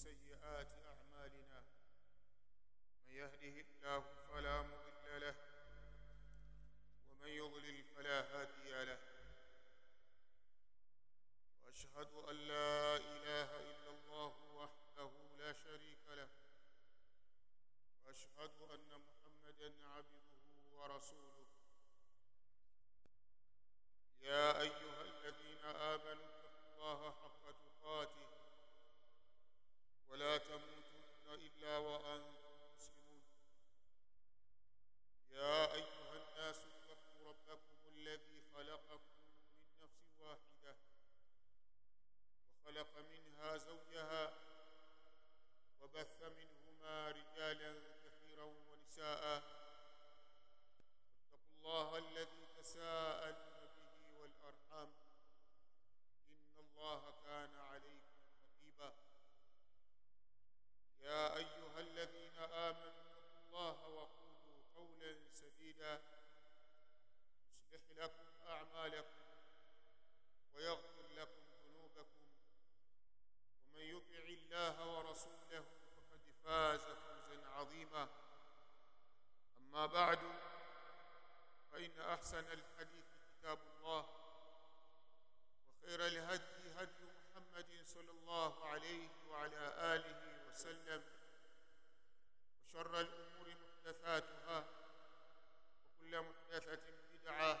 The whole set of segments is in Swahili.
سيئات أعمالنا. من يهده الله فلا مضل له ومن يضلل فلا هادي له. وأشهد أن لا إله إلا الله وحده لا شريك له. وأشهد أن محمدا عبده ورسوله. يا أيها الذين آمنوا اتقوا الله حق تقاته. ولا تموتن إلا وأنتم أحسن الحديث كتاب الله وخير الهدي هدي محمد صلى الله عليه وعلى آله وسلم وشر الأمور محدثاتها وكل محدثة بدعة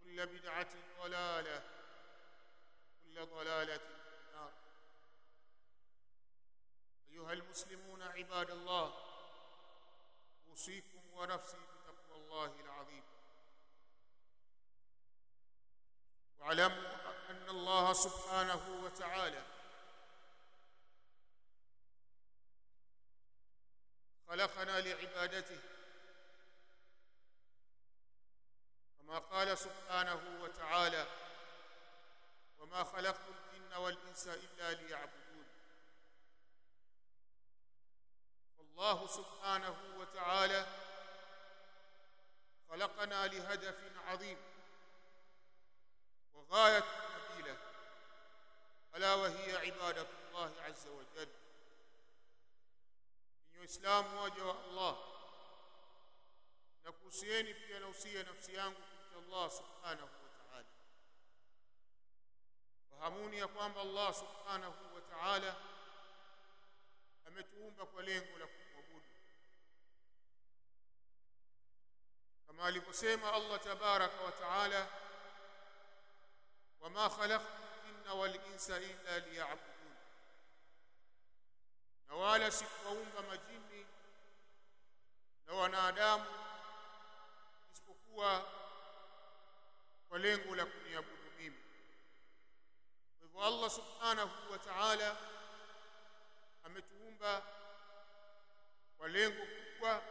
وكل بدعة ضلالة وكل ضلالة النار. أيها المسلمون عباد الله أوصيكم ونفسي بتقوى الله العظيم واعلموا أن الله سبحانه وتعالى. خلقنا لعبادته. كما قال سبحانه وتعالى وما خلقت الجن والإنس إلا ليعبدون. فالله سبحانه وتعالى خلقنا لهدف عظيم. وغاية ألا وهي عبادة الله عز وجل من إسلام waja الله nakuhusieni pia nausia nafsi yangu kumcha Allah subhanahu wa ta'ala fahamuni ya kwamba Allah subhanahu wa ta'ala ametuumba kwa lengo la kumwabudu kama alivyosema Allah tabaraka wa ta'ala وما خلقت walinsa illa liyabudun, na wala sikuwaumba majini na wanadamu isipokuwa kwa lengo la kuniabudu mimi. Kwa hivyo Allah subhanahu wa ta'ala ametuumba kwa lengo kubwa,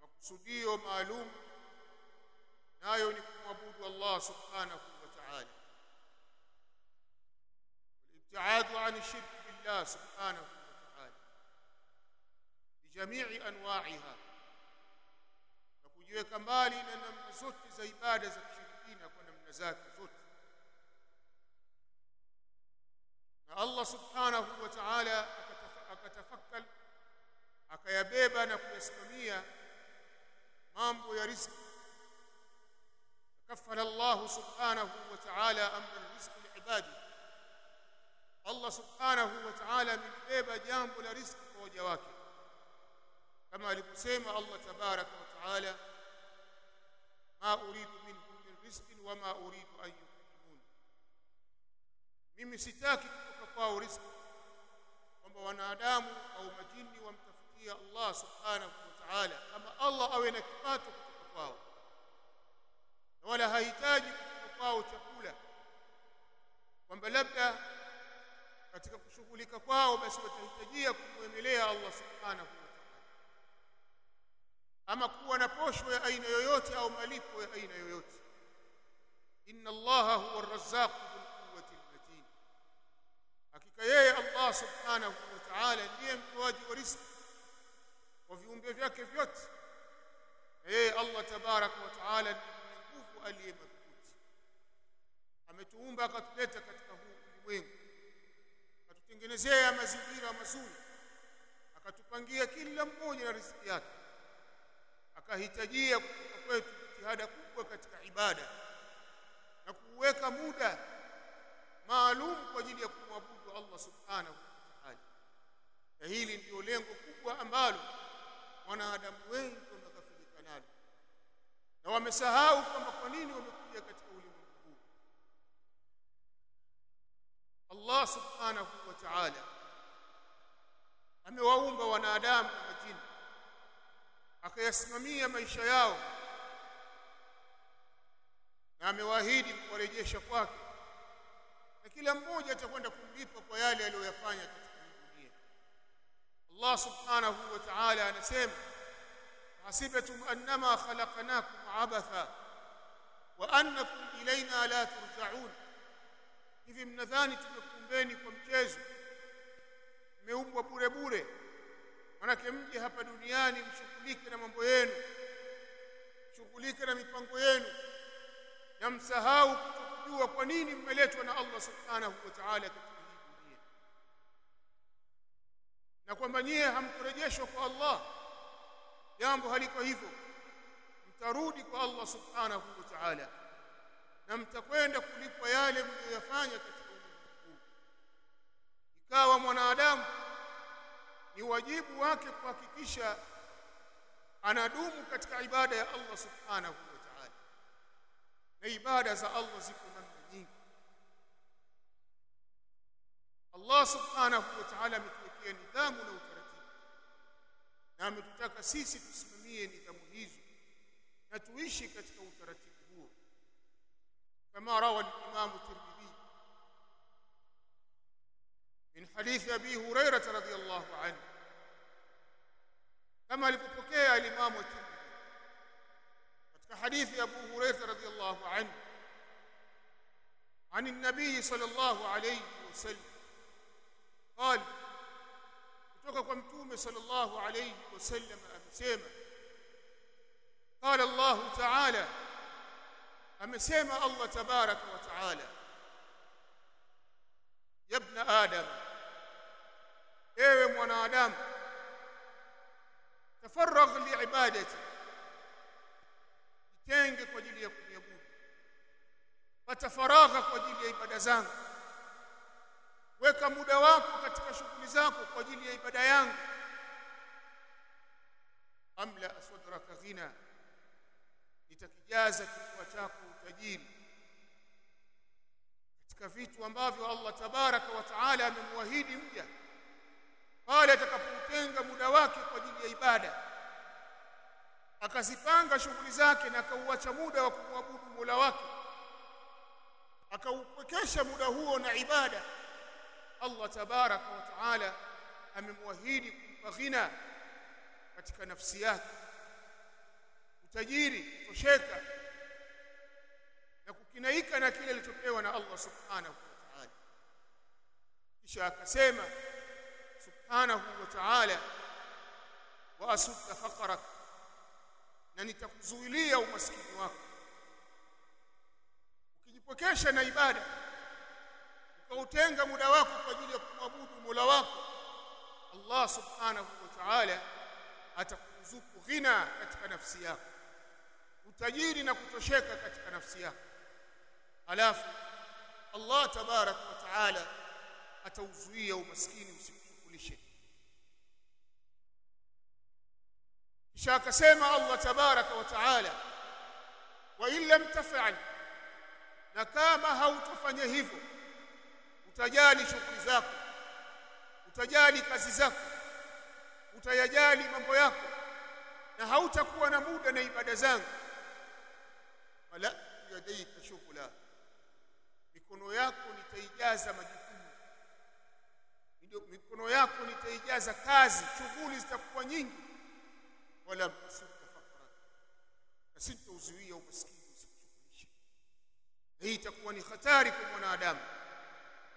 makusudio maalum, nayo ni kumwabudu Allah subhanahu wa ta'ala. ابتعاد عن الشرك بالله سبحانه وتعالى بجميع أنواعها. نكوجي كمالي لنا من زوت زي عباده زي كنا من زاك زوت الله سبحانه وتعالى اكتفكل اكيبيبا نكويسمميا مامبو يا رزق. كفل الله سبحانه وتعالى أمر الرزق لعباده. Allah subhanahu wa ta'ala amelibeba jambo la riziki kwa waja wake. Kama alivyosema Allah tabaraka wa taala ma uridu minhum min rizqin wa ma uridu an yutimun mimi sitaki kutoka kwao riziki kwamba wanadamu au majini wamtafutia Allah subhanahu wa ta'ala kama Allah awe na kipato kutoka kwao. Wala hahitaji kutoka kwao chakula kwamba labda katika kushughulika kwao basi watahitajia kumwemelea Allah subhanahu wa ta'ala. Ama kuwa na posho ya aina yoyote au malipo ya aina yoyote. Inna allaha huwa ar-razzaq dhul quwwati al-matin. Hakika yeye Allah subhanahu wa ta'ala ndiye mtoaji wa riziki kwa viumbe vyake vyote. Na yeye Allah tabaraka wa ta'ala ndiye nguvu aliye madhubuti. Ametuumba akatuleta katika huu ulimwengu akatutengenezea mazingira mazuri. Akatupangia kila mmoja na riziki yake. Akahitajia kutoka kwetu jitihada kubwa katika ibada na kuweka muda maalum kwa ajili ya kumwabudu Allah subhanahu wa ta'ala. Na hili ndio lengo kubwa ambalo wanadamu wengi wamekafirika nalo. Na wamesahau kwamba kwa nini wamekuja katika ulimwengu huu Allah subhanahu wa ta'ala amewaumba wanadamu na majini akayasimamia maisha yao na amewaahidi kuwarejesha kwake na kila mmoja atakwenda kumlipa kwa yale aliyoyafanya katika dunia. Allah subhanahu wa ta'ala anasema hasibatum annama khalaqnakum abatha wa annakum ilayna la turja'un hivi mnadhani tumekumbeni kwa mchezo? Mmeumbwa bure bure. Manake mje hapa duniani mshughulike na mambo yenu. Mshughulike na mipango yenu. Na msahau kutokujua kwa nini mmeletwa na Allah subhanahu wa ta'ala katika hii dunia. Na kwamba nyie hamkurejeshwa kwa Allah. Jambo haliko hivyo. Mtarudi kwa Allah subhanahu wa ta'ala na mtakwenda kulipwa yale mliyoyafanya katika ulimwengu ikawa mwanadamu ni wajibu wake kuhakikisha anadumu katika ibada ya Allah subhanahu wa ta'ala. Na ibada za Allah ziko namna nyingi. Allah subhanahu wa ta'ala ametuwekea nidhamu na utaratibu. Na ametutaka sisi tusimamie nidhamu hizo. Na tuishi katika utaratibu huo kama rawa al-Imam Tirmidhi من حديث أبي هريرة رضي الله عنه كما لبقى الإمام الترمذي katika hadithi ya Abu Hurairah radhiyallahu anhu عن النبي صلى الله عليه وسلم قال kutoka kwa mtume صلى الله عليه وسلم amesema قال الله تعالى amesema Allah tabaraka wa taala ya ibn adam ewe mwanadamu tafarragh liibadati jitenge kwa ajili ya kuniabudu pata faragha kwa ajili ya ibada zangu weka muda wako katika shughuli zako kwa ajili ya ibada yangu. Amla sadraka ghina nitakijaza kifua chako utajiri. Katika vitu ambavyo Allah tabaraka wa taala amemwahidi mja pale atakapotenga muda wake kwa ajili ya ibada akazipanga shughuli zake na akauacha muda wa kumwabudu Mola wake akaupwekesha muda huo na ibada Allah tabaraka wa taala amemwahidi kumpa ghina katika nafsi yake utajiri kutosheka na kukinaika na kile alichopewa na Allah subhanahu wa ta'ala. Kisha akasema subhanahu wa ta'ala wa asudda faqrak na nitakuzuilia umaskini wako. Ukijipokesha na ibada ukautenga muda wako kwa ajili ya kumwabudu Mola wako Allah subhanahu wa ta'ala atakuzuku ghina katika nafsi yako utajiri na kutosheka katika nafsi yako. Alafu Allah tabarak wa taala atauzuia umaskini usikushughulishe kisha akasema Allah tabaraka wa taala wa in lam taf'al na kama hautofanya hivyo utajali shughuli zako utajali kazi zako utayajali mambo yako na hautakuwa na muda na ibada zangu wala yadaika shughula mikono yako nitaijaza majukumu. Mikono yako nitaijaza kazi shughuli zitakuwa nyingi. Wala msuka fakra na sitouzuia umaskini usikushughulisha hii itakuwa ni hatari kwa mwanadamu.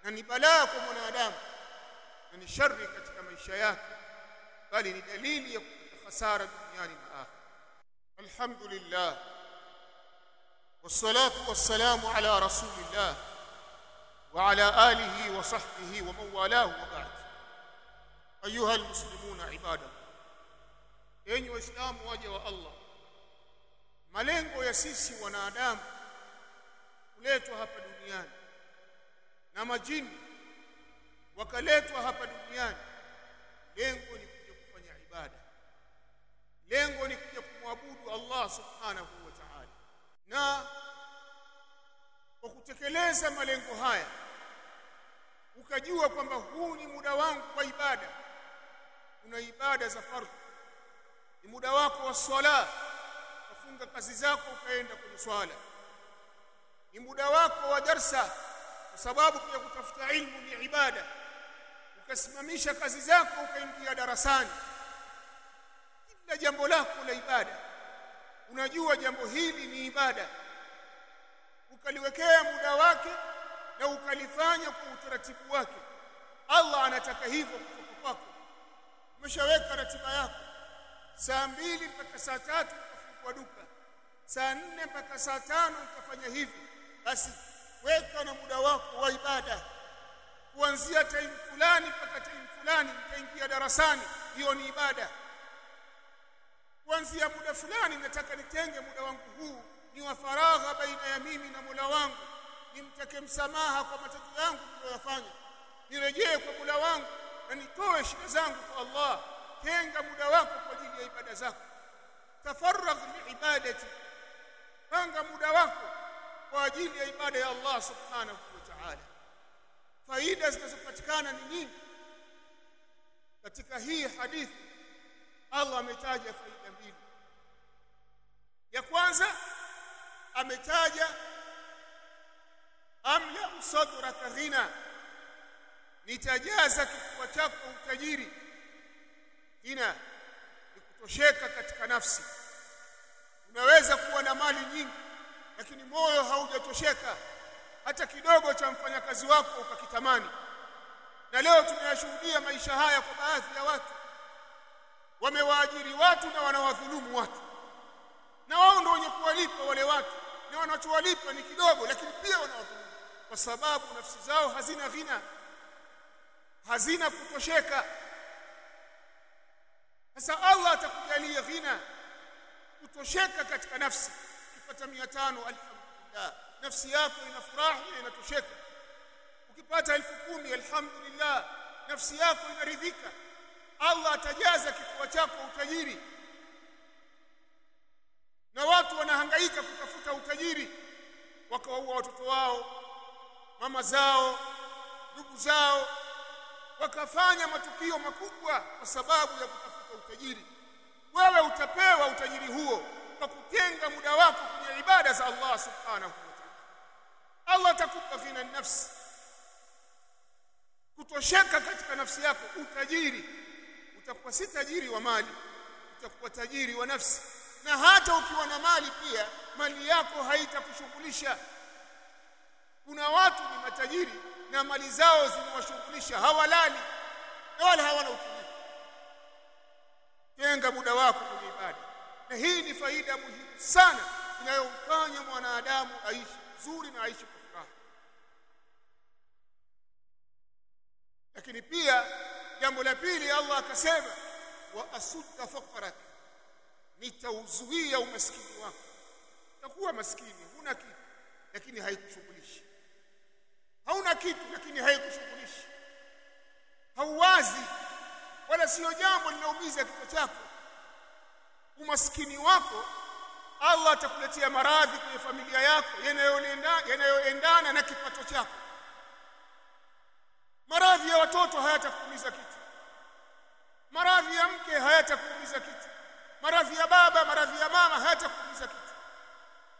Na ni balaa kwa mwanadamu. Na ni shari katika maisha yake. Bali ni dalili ya kupata hasara duniani na akhera. Alhamdulillah والصلاه والسلام على رسول الله وعلى آله وصحبه ومن والاه وبعد أيها المسلمون عباد الله enyi waislamu waja wa Allah malengo ya sisi wanadamu kuletwa hapa duniani na majini wakaletwa hapa duniani lengo ni kuja kufanya ibada lengo ni kuja kumwabudu Allah subhanahu wa ta'ala na kwa kutekeleza malengo haya ukajua kwamba huu ni muda wangu kwa ibada. Kuna ibada za fardhu ni muda wako wa swala. Ukafunga kazi zako ukaenda kwenye swala. Ni muda wako wa darsa kwa sababu pia kutafuta ilmu ni ibada. Ukasimamisha kazi zako ukaingia darasani. Kila jambo lako la ibada unajua jambo hili ni ibada. Ukaliwekea muda wake na ukalifanya kwa utaratibu wake. Allah anataka hivyo kutoka kwako. Umeshaweka ratiba yako. Saa mbili mpaka saa tatu utafungua duka. Saa nne mpaka saa tano utafanya hivi basi weka na muda wako wa ibada. Kuanzia time fulani mpaka time fulani nitaingia darasani. Hiyo ni ibada kuanzia muda fulani nataka nitenge muda wangu huu ni wa faragha baina ya mimi na Mola wangu. Nimtake msamaha kwa matendo yangu niliyofanya nirejee kwa Mola wangu na nitoe shida zangu kwa Allah. Tenga muda wako kwa ajili ya ibada zako. Tafarragh liibadati panga muda wako kwa ajili ya ibada ya Allah subhanahu wa ta'ala. Faida zinazopatikana ni nyingi. Katika hii hadithi Allah ametaja faida mbili. Ya kwanza ametaja amla sadraka ghina. Nitajaza kifua chako utajiri. Ina ni kutosheka katika nafsi. Unaweza kuwa na mali nyingi lakini moyo haujatosheka hata kidogo cha mfanyakazi wako ukakitamani. Na leo tunayashuhudia maisha haya kwa baadhi ya watu wamewaajiri watu na wanawadhulumu watu. Na wao ndio wenye kuwalipa wale watu. Na wanachowalipa ni kidogo lakini pia wanawadhulumu kwa sababu nafsi zao hazina ghina. Hazina kutosheka. Sasa Allah atakujalia ghina kutosheka katika nafsi. Ukipata 500 alhamdulillah. Nafsi yako inafurahi na inatosheka. Ukipata elfu kumi alhamdulillah. Nafsi yako inaridhika Allah atajaza kifua chako utajiri. Na watu wanahangaika kutafuta utajiri. Wakawaua watoto wao mama zao ndugu zao. Wakafanya matukio makubwa kwa sababu ya kutafuta utajiri. Wewe utapewa utajiri huo kwa kutenga muda wako kwenye ibada za Allah subhanahu wa ta'ala. Allah atakupa vina nafsi. Kutosheka katika nafsi yako utajiri utakuwa si tajiri wa mali utakuwa tajiri wa nafsi. Na hata ukiwa na mali pia mali yako haitakushughulisha. Kuna watu ni matajiri na mali zao zinawashughulisha hawalali na wala hawana utulivu. Tenga muda wako kwenye ibada. Na hii ni faida muhimu sana inayomfanya mwanadamu aishi vizuri na aishi kwa furaha. Lakini pia jambo la pili Allah akasema wa asudda faqrak. Nitauzuia umaskini wako. Utakuwa maskini huna kitu lakini haikushughulishi. Hauna kitu lakini haikushughulishi. Hauwazi wala sio jambo linaumiza kichwa chako. Umaskini wako Allah atakuletea maradhi kwenye familia yako yanayoendana yanayoendana na kipato chako maradhi ya watoto hayatakuumiza kitu maradhi ya mke hayatakuumiza kitu maradhi ya baba maradhi ya mama hayatakuumiza kitu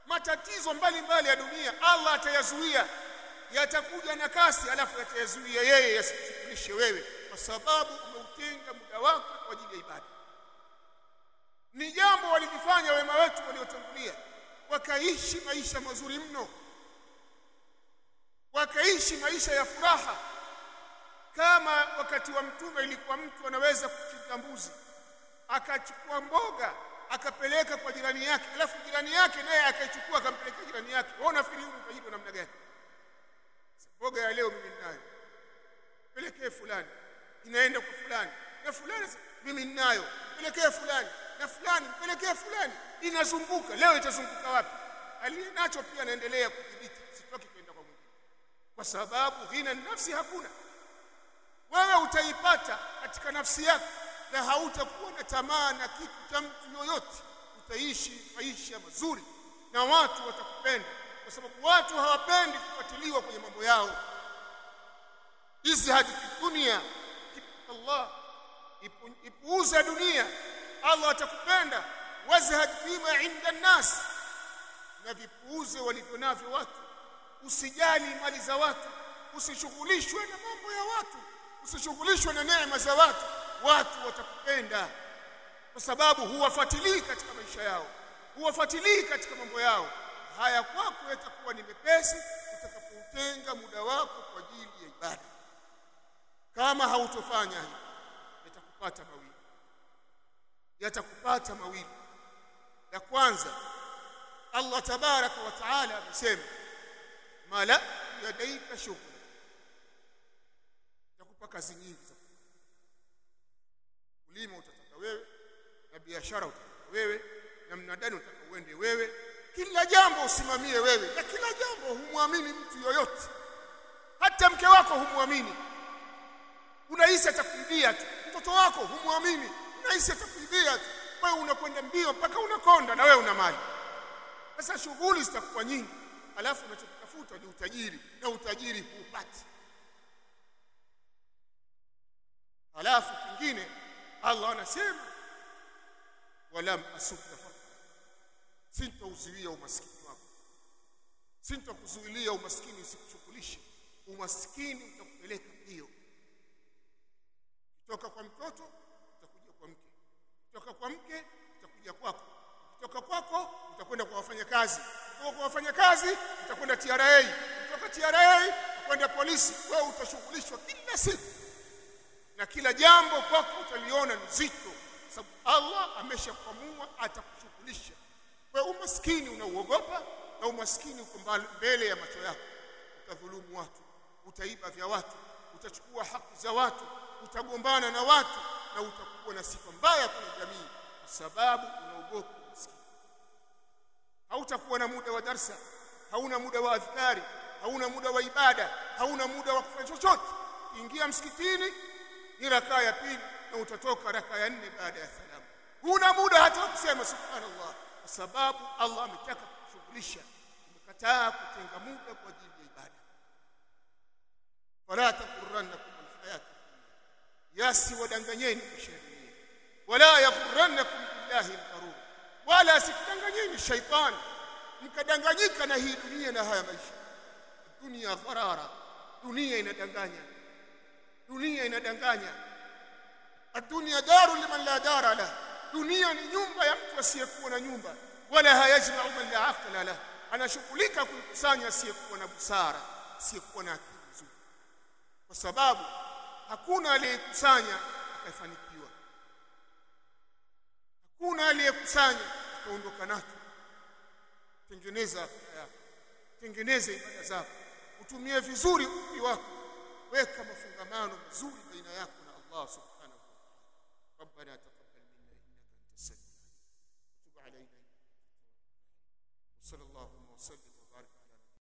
matatizo mbalimbali ya dunia Allah atayazuia. Yatakuja na kasi alafu yatayazuia yeye yasikushughulishe wewe kwa sababu umeutenga muda wako kwa ajili ya ibada. Ni jambo walilifanya wema wetu waliotangulia. Wakaishi maisha mazuri mno. Wakaishi maisha ya furaha kama wakati wa mtume ilikuwa mtu anaweza kuchinja mbuzi akachukua mboga akapeleka kwa jirani yake alafu jirani yake naye akaichukua akampelekea jirani yake. Wewe unafikiri huyu utajiri namna gani? Mboga ya leo mimi ninayo. Pelekee fulani. Inaenda kwa fulani. Na fulani mimi ninayo. Pelekee fulani. Na fulani pelekee fulani. Inazunguka. Leo itazunguka wapi? Aliye nacho pia anaendelea kudhibiti. Sitoki kwenda kwa mwingine. Kwa sababu ghina nafsi hakuna wewe utaipata katika nafsi yako na hautakuwa na tamaa na kitu cha mtu yoyote. Utaishi maisha mazuri na watu watakupenda kwa sababu watu hawapendi kufuatiliwa kwenye mambo yao. Hizi fi dunia Allah ipuuza dunia. Allah atakupenda. Wazhad fima inda nnas. Na vipuuze walivyo navyo watu. Usijali mali za watu. Usishughulishwe na mambo ya watu usishughulishwe na neema za watu. Watu watakupenda. Kwa sababu huwafuatilii katika maisha yao. Huwafuatilii katika mambo yao. Haya kwako yatakuwa ni mepesi utakapoutenga muda wako kwa ajili ya ibada. Kama hautofanya hivi yatakupata mawili. Yatakupata mawili. Ya kwanza Allah tabaraka wa taala amesema mala yadaika shughul yakupa kazi nyingi. Za kulima utataka wewe na biashara utataka wewe na mnadani utataka uende wewe. Kila jambo usimamie wewe na kila jambo humwamini mtu yoyote. Hata mke wako humwamini. Unahisi atakuibia tu. Mtoto wako humwamini. Unahisi atakuibia tu. Wewe unakwenda mbio mpaka unakonda na wewe una mali. Sasa shughuli zitakuwa nyingi. Alafu unachotafuta ni utajiri na utajiri huupati alafu kingine Allah anasema walam asukta fakra sintauzuia umaskini wako. Sintakuzuilia umaskini usikushughulishe umaskini utakupeleka hiyo kutoka kwa mtoto utakuja kwa mke. Kutoka kwa mke utakuja kwako. Kutoka kwako utakwenda kwa wafanyakazi. Kutoka kwa wafanyakazi utakwenda TRA kutoka TRA utakwenda polisi. Wewe utashughulishwa kila siku na kila jambo kwako utaliona ni zito sababu Allah ameshakwamua atakushughulisha. Kwa umaskini unauogopa na umaskini uko mbele ya macho yako. Utadhulumu watu utaiba vya watu utachukua haki za watu utagombana na watu na utakuwa na sifa mbaya kwenye jamii kwa sababu unaogopa umaskini. Hautakuwa na muda wa darsa hauna muda wa adhkari hauna muda wa ibada hauna muda wa kufanya chochote. Ingia msikitini ni rakaa ya pili na utatoka rakaa ya nne baada ya salamu. Huna muda hata kusema subhanallah kwa sababu Allah ametaka kushughulisha umekataa kutenga muda kwa ajili ya ibada. Fala takurrannakum alhayat yasi wadanganyeni maisha wala yaghurrannakum billahi algharur. Wala asikudanganyeni shaitani. Mkadanganyika na hii dunia na haya maisha. Dunia gharara. Dunia inadanganya dunia inadanganya. Adunia daru liman la dara la dunia ni nyumba ya mtu asiyekuwa na nyumba. Wala hayajma'u man la aqla la anashughulika kukusanya asiyekuwa na busara asiyekuwa na akili kwa sababu hakuna aliyekusanya akafanikiwa. Hakuna aliyekusanya akaondoka nacho. Tengeneza tengeneze ibada zako. Utumie vizuri umri wako weka mafungamano mazuri baina yako na Allah subhanahu wa ta'ala ربنا تقبل منا انك انت السميع العليم وتب علينا وصلى الله وسلم